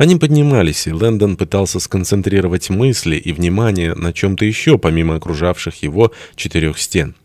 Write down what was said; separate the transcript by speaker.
Speaker 1: Они поднимались, и Лэндон пытался сконцентрировать мысли и внимание на чем-то еще, помимо окружавших его четырех стен.